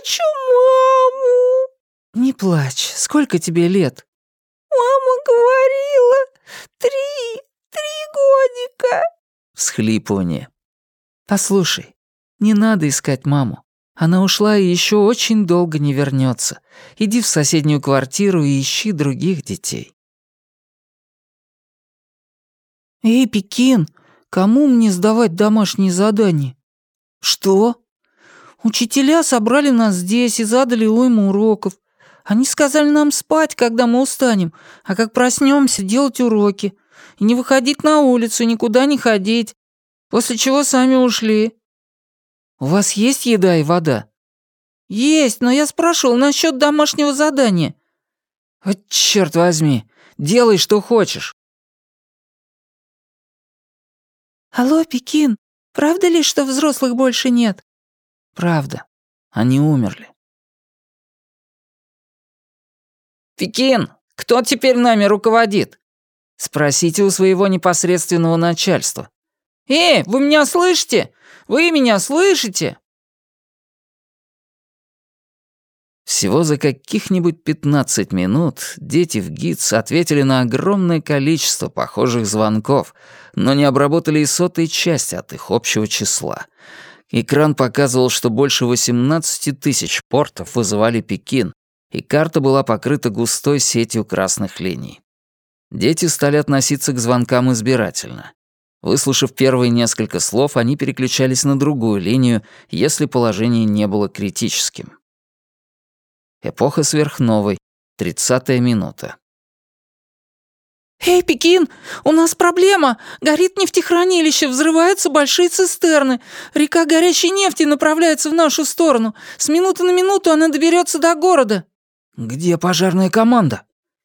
хочу маму!» «Не плачь. Сколько тебе лет?» «Мама говорила, три, три годика!» Всхлипывание. «Послушай, не надо искать маму. Она ушла и еще очень долго не вернется. Иди в соседнюю квартиру и ищи других детей». «Эй, Пекин, кому мне сдавать домашние задания?» «Что?» «Учителя собрали нас здесь и задали уйму уроков. Они сказали нам спать, когда мы устанем, а как проснемся, делать уроки. И не выходить на улицу, никуда не ходить. После чего сами ушли». «У вас есть еда и вода?» «Есть, но я спрашивал насчет домашнего задания». «Вот черт возьми, делай, что хочешь». «Алло, Пекин, правда ли, что взрослых больше нет?» «Правда. Они умерли». «Пекин, кто теперь нами руководит?» «Спросите у своего непосредственного начальства». «Эй, вы меня слышите? Вы меня слышите?» Всего за каких-нибудь 15 минут дети в ГИЦ ответили на огромное количество похожих звонков, но не обработали и сотой части от их общего числа. Экран показывал, что больше 18 тысяч портов вызывали Пекин, и карта была покрыта густой сетью красных линий. Дети стали относиться к звонкам избирательно. Выслушав первые несколько слов, они переключались на другую линию, если положение не было критическим. Эпоха сверхновой. Тридцатая минута. «Эй, Пекин, у нас проблема! Горит нефтехранилище, взрываются большие цистерны. Река горящей нефти направляется в нашу сторону. С минуты на минуту она доберется до города». «Где пожарная команда?»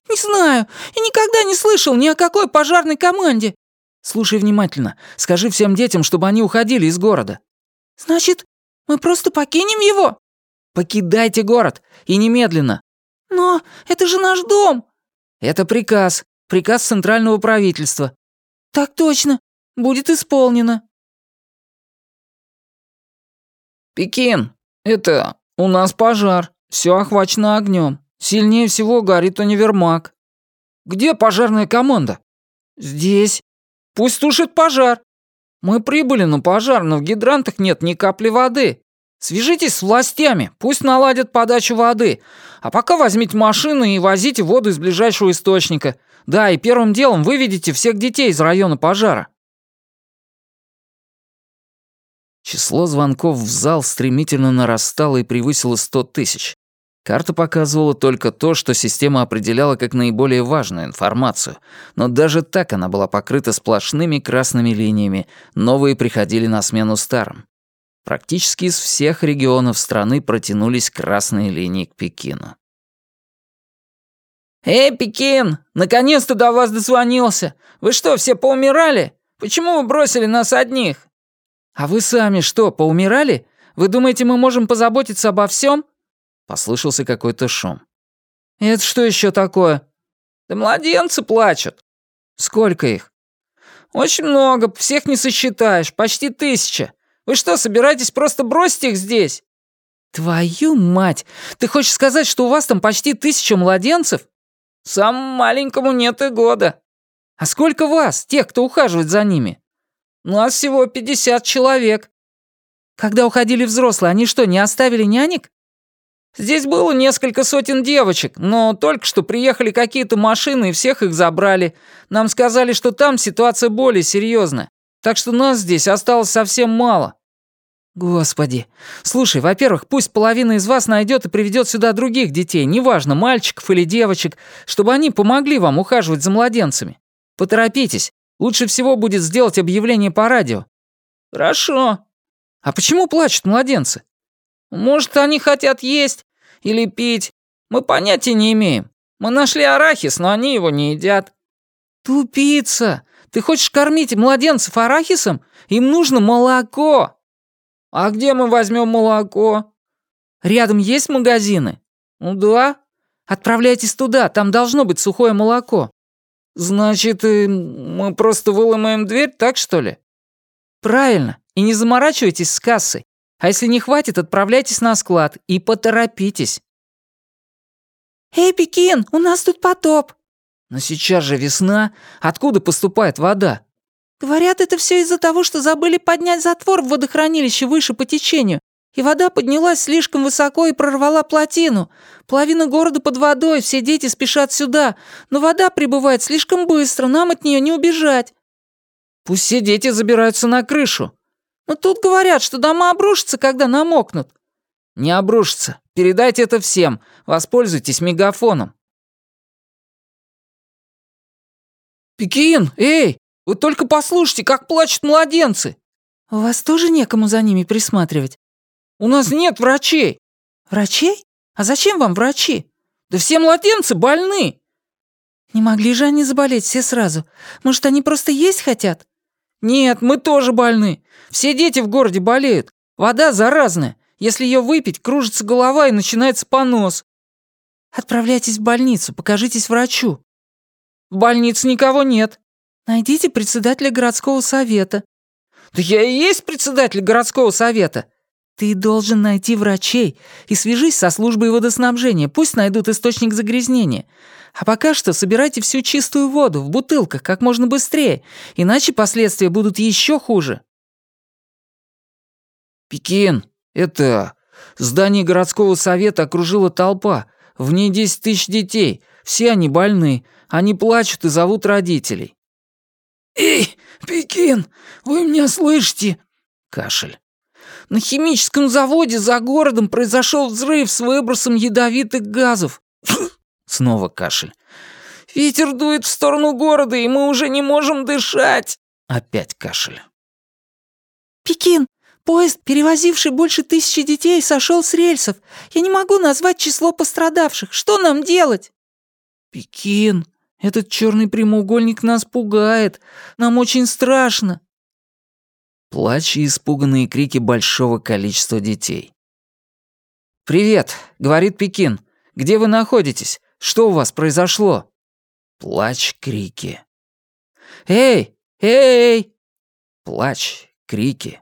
«Не знаю, и никогда не слышал ни о какой пожарной команде». «Слушай внимательно. Скажи всем детям, чтобы они уходили из города». «Значит, мы просто покинем его?» Покидайте город! И немедленно!» «Но это же наш дом!» «Это приказ. Приказ центрального правительства». «Так точно. Будет исполнено». «Пекин, это... У нас пожар. Все охвачено огнем. Сильнее всего горит универмаг». «Где пожарная команда?» «Здесь. Пусть тушит пожар. Мы прибыли на пожар, но в гидрантах нет ни капли воды. Свяжитесь с властями, пусть наладят подачу воды. А пока возьмите машину и возите воду из ближайшего источника. Да, и первым делом выведите всех детей из района пожара». Число звонков в зал стремительно нарастало и превысило сто тысяч. Карта показывала только то, что система определяла как наиболее важную информацию, но даже так она была покрыта сплошными красными линиями, новые приходили на смену старым. Практически из всех регионов страны протянулись красные линии к Пекину. «Эй, Пекин! Наконец-то до вас дозвонился! Вы что, все поумирали? Почему вы бросили нас одних?» «А вы сами что, поумирали? Вы думаете, мы можем позаботиться обо всем? Послышался какой-то шум. «Это что еще такое?» «Да младенцы плачут». «Сколько их?» «Очень много, всех не сосчитаешь, почти тысяча. Вы что, собираетесь просто бросить их здесь?» «Твою мать! Ты хочешь сказать, что у вас там почти тысяча младенцев?» «Самому маленькому нет и года». «А сколько вас, тех, кто ухаживает за ними?» «Нас всего пятьдесят человек». «Когда уходили взрослые, они что, не оставили нянек?» «Здесь было несколько сотен девочек, но только что приехали какие-то машины и всех их забрали. Нам сказали, что там ситуация более серьезная. Так что нас здесь осталось совсем мало». «Господи. Слушай, во-первых, пусть половина из вас найдет и приведет сюда других детей, неважно, мальчиков или девочек, чтобы они помогли вам ухаживать за младенцами. Поторопитесь. Лучше всего будет сделать объявление по радио». «Хорошо». «А почему плачут младенцы?» «Может, они хотят есть или пить. Мы понятия не имеем. Мы нашли арахис, но они его не едят». «Тупица! Ты хочешь кормить младенцев арахисом? Им нужно молоко!» «А где мы возьмем молоко?» «Рядом есть магазины?» «Ну да». «Отправляйтесь туда, там должно быть сухое молоко». «Значит, э, мы просто выломаем дверь, так что ли?» «Правильно. И не заморачивайтесь с кассой. А если не хватит, отправляйтесь на склад и поторопитесь». «Эй, Пекин, у нас тут потоп!» «Но сейчас же весна. Откуда поступает вода?» «Говорят, это все из-за того, что забыли поднять затвор в водохранилище выше по течению, и вода поднялась слишком высоко и прорвала плотину. Половина города под водой, все дети спешат сюда, но вода прибывает слишком быстро, нам от нее не убежать». «Пусть все дети забираются на крышу». «Но тут говорят, что дома обрушатся, когда намокнут». «Не обрушатся. Передайте это всем. Воспользуйтесь мегафоном». «Пекин, эй, вы только послушайте, как плачут младенцы!» «У вас тоже некому за ними присматривать?» «У нас нет врачей!» «Врачей? А зачем вам врачи?» «Да все младенцы больны!» «Не могли же они заболеть все сразу? Может, они просто есть хотят?» «Нет, мы тоже больны. Все дети в городе болеют. Вода заразная. Если ее выпить, кружится голова и начинается понос». «Отправляйтесь в больницу, покажитесь врачу». «В больнице никого нет». «Найдите председателя городского совета». «Да я и есть председатель городского совета». «Ты должен найти врачей и свяжись со службой водоснабжения, пусть найдут источник загрязнения. А пока что собирайте всю чистую воду в бутылках как можно быстрее, иначе последствия будут еще хуже». «Пекин, это... Здание городского совета окружила толпа. В ней десять тысяч детей. Все они больны. Они плачут и зовут родителей». «Эй, Пекин, вы меня слышите?» Кашель. На химическом заводе за городом произошел взрыв с выбросом ядовитых газов. Снова кашель. Ветер дует в сторону города, и мы уже не можем дышать. Опять кашель. «Пекин, поезд, перевозивший больше тысячи детей, сошел с рельсов. Я не могу назвать число пострадавших. Что нам делать?» «Пекин, этот черный прямоугольник нас пугает. Нам очень страшно». Плач и испуганные крики большого количества детей. «Привет», — говорит Пекин. «Где вы находитесь? Что у вас произошло?» Плач, крики. «Эй! Эй!» Плач, крики.